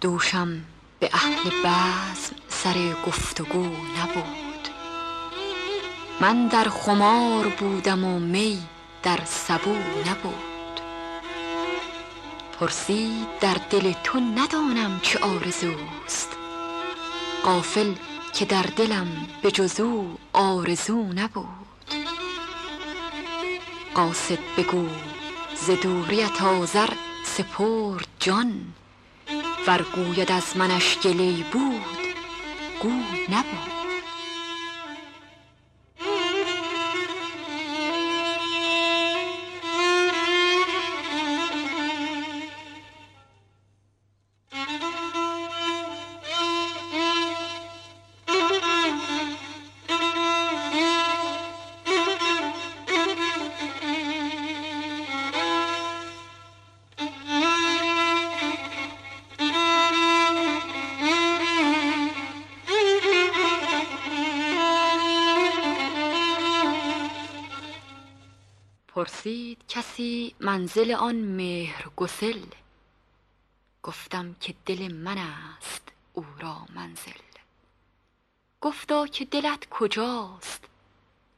دوشم به اهل بزم سر گفتگو نبود. من در خمار بودم و می در سبو نبود. پرسید در دل تو ندانم چه آرزوست. غافل که در دلم به جز او آرزو نبود. قاصد بگو ز دوریت آزر سپرد جان. ور گوید از منش گله بود گو نبود. پرسید کسی منزل آن مهر گسل؟ گفتم که دل من است او را منزل. گفتا که دلت کجاست؟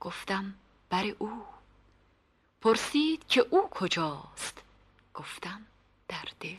گفتم بر او. پرسید که او کجاست؟ گفتم در دل.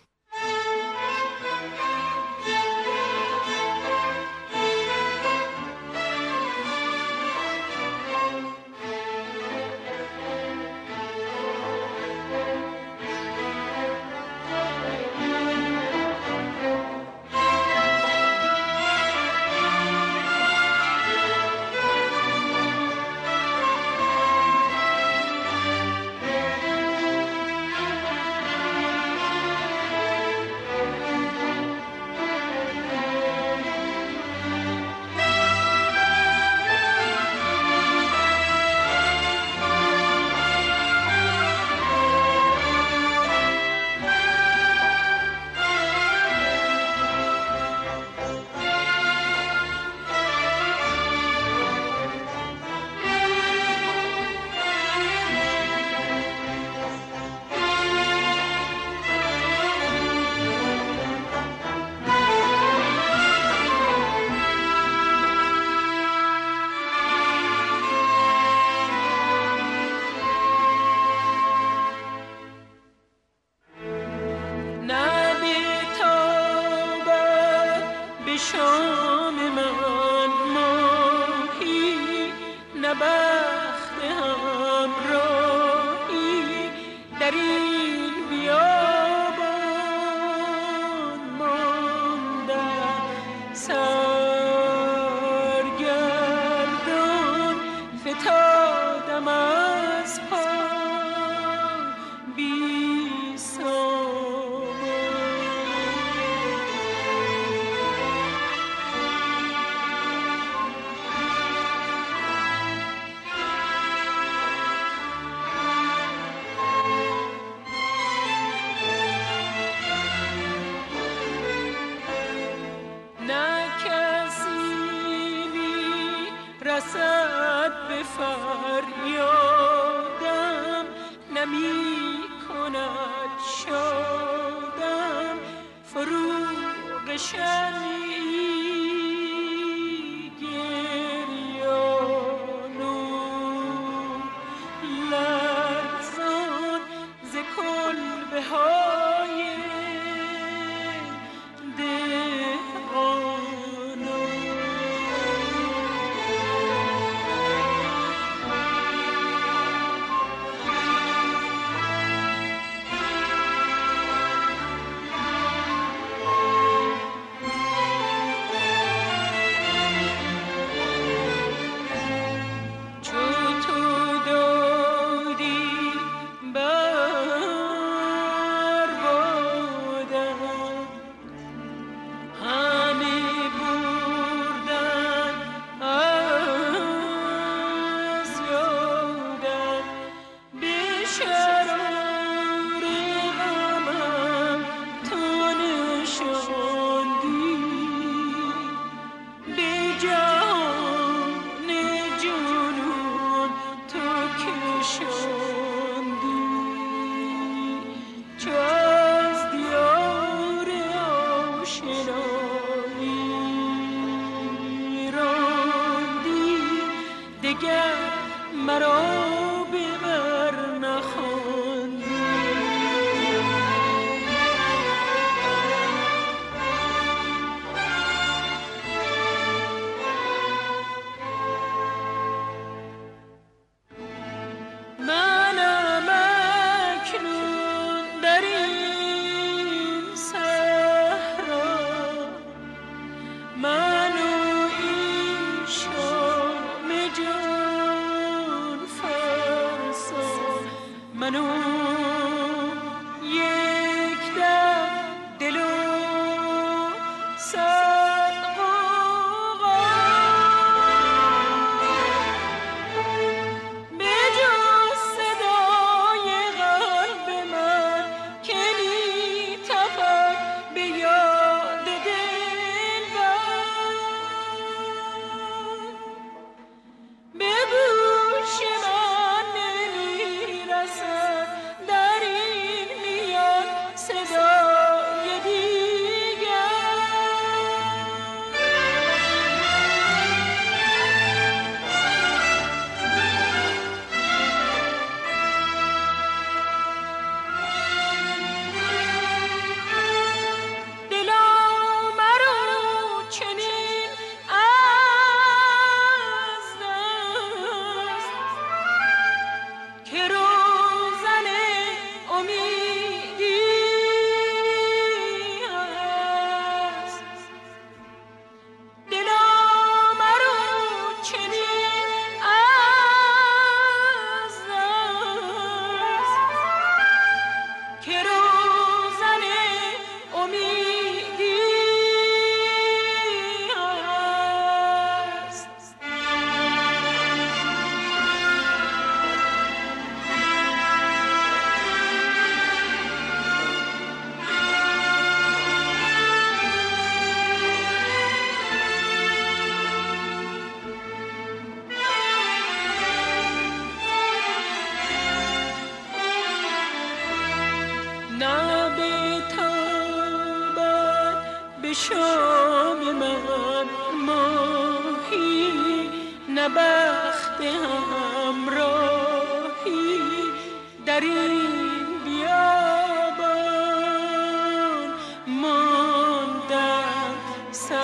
رسد به فریادم نمی کند شادم. فروغ شد مرا به نبخت همراهی در این بیابان ماندم سرگرد